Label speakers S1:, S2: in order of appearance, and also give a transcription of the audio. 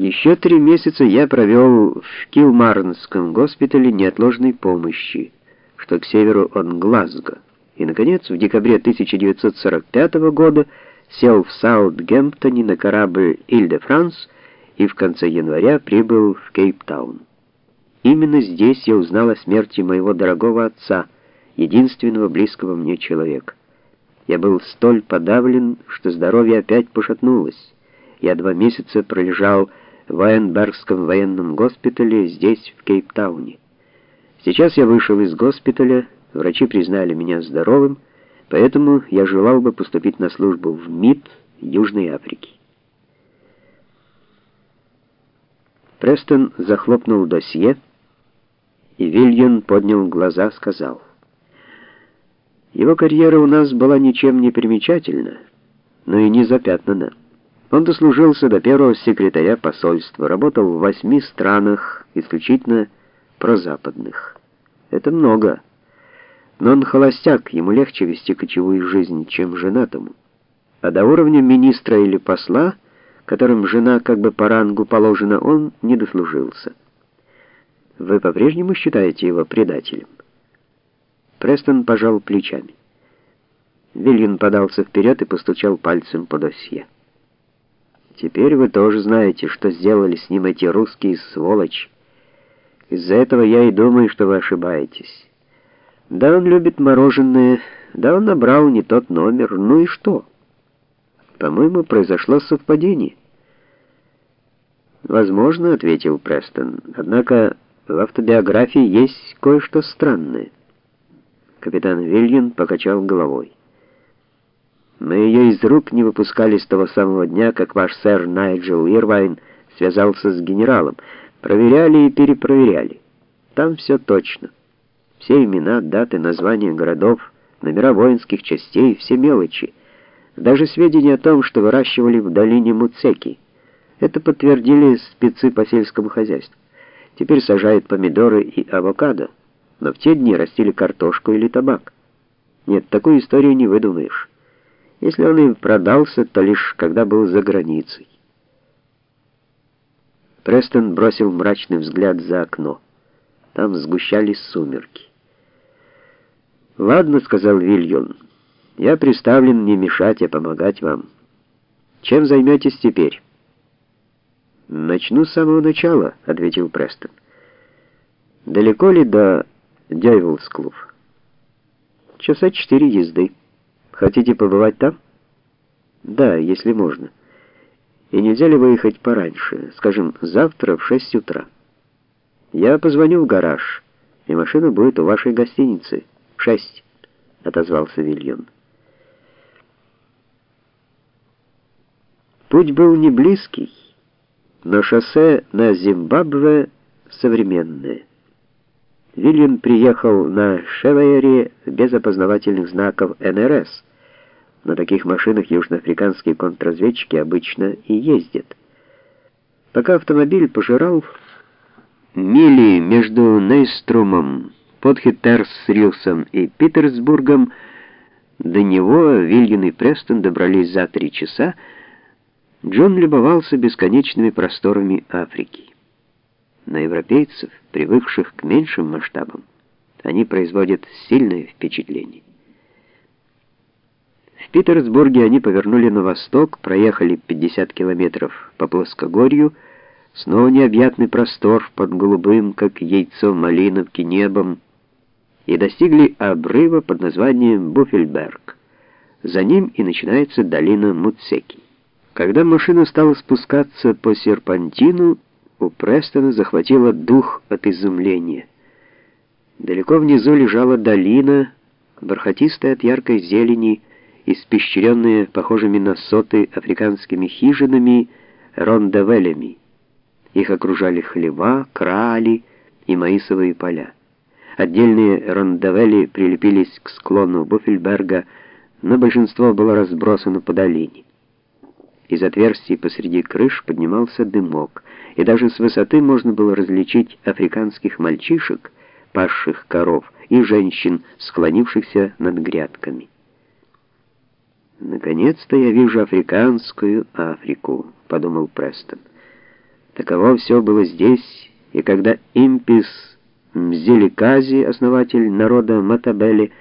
S1: Еще три месяца я провел в Килмарнском госпитале неотложной помощи, что к северу от Глазго. И, наконец, в декабре 1945 года сел в Саутгемптоне на корабль «Иль-де-Франс» и в конце января прибыл в Кейптаун. Именно здесь я узнал о смерти моего дорогого отца, единственного близкого мне человека. Я был столь подавлен, что здоровье опять пошатнулось. Я два месяца пролежал в Айенбергском военном госпитале здесь, в Кейптауне. Сейчас я вышел из госпиталя, врачи признали меня здоровым, поэтому я желал бы поступить на службу в МИД Южной Африки. Престон захлопнул досье, и Вильян поднял глаза, сказал: "Его карьера у нас была ничем не примечательна, но и не запятнана. Он дослужился до первого секретаря посольства, работал в восьми странах, исключительно прозападных. Это много. Но он холостяк, ему легче вести кочевую жизнь, чем женатому. А до уровня министра или посла — которым жена как бы по рангу положена, он не дослужился. Вы по-прежнему считаете его предателем? Престон пожал плечами. Вильян подался вперед и постучал пальцем по досье. Теперь вы тоже знаете, что сделали с ним эти русские сволочи. Из-за этого я и думаю, что вы ошибаетесь. Да, он любит мороженое, да, он набрал не тот номер, ну и что? По-моему, произошло совпадение. Возможно, ответил Престон. Однако в автобиографии есть кое-что странное. Капитан Вильян покачал головой. Мы ее из рук не выпускали с того самого дня, как ваш сэр Найджел Ирвайн связался с генералом. Проверяли и перепроверяли. Там все точно. Все имена, даты, названия городов, номера воинских частей, все мелочи. Даже сведения о том, что выращивали в долине Муцеки. Это подтвердили спецы по сельскому хозяйству. Теперь сажают помидоры и авокадо, но в те дни растили картошку или табак. Нет, такую историю не выдумаешь. Если он им продался, то лишь когда был за границей. Престон бросил мрачный взгляд за окно. Там сгущались сумерки. «Ладно», — сказал Вильон, — «я приставлен не мешать, а помогать вам. Чем займетесь теперь?» «Начну с самого начала», — ответил Престон. «Далеко ли до Дёйвлсклув?» «Часа четыре езды. Хотите побывать там?» «Да, если можно. И нельзя ли выехать пораньше, скажем, завтра в шесть утра?» «Я позвоню в гараж, и машина будет у вашей гостиницы. В шесть», — отозвался Вильон. Путь был не близкий но шоссе на Зимбабве современное. Вильям приехал на Шевейре без опознавательных знаков НРС. На таких машинах южноафриканские контрразведчики обычно и ездят. Пока автомобиль пожирал мили между Нейструмом, Подхитерсрюсом и Питерсбургом, до него Вильям и Престон добрались за три часа, Джон любовался бесконечными просторами Африки. На европейцев, привыкших к меньшим масштабам, они производят сильное впечатление. В Питерсбурге они повернули на восток, проехали 50 километров по плоскогорью, снова необъятный простор под голубым, как яйцо малиновки, небом, и достигли обрыва под названием Буфельберг. За ним и начинается долина Муцеки. Когда машина стала спускаться по серпантину, у Престона захватило дух от изумления. Далеко внизу лежала долина, бархатистая от яркой зелени, испещренная похожими на соты африканскими хижинами, рондавелями. Их окружали хлева, крали и маисовые поля. Отдельные рондавели прилепились к склону Буфельберга, но большинство было разбросано по долине. Из отверстий посреди крыш поднимался дымок, и даже с высоты можно было различить африканских мальчишек, пасших коров, и женщин, склонившихся над грядками. «Наконец-то я вижу африканскую Африку», — подумал Престон. Таково все было здесь, и когда Импис Мзеликази, основатель народа Матабели,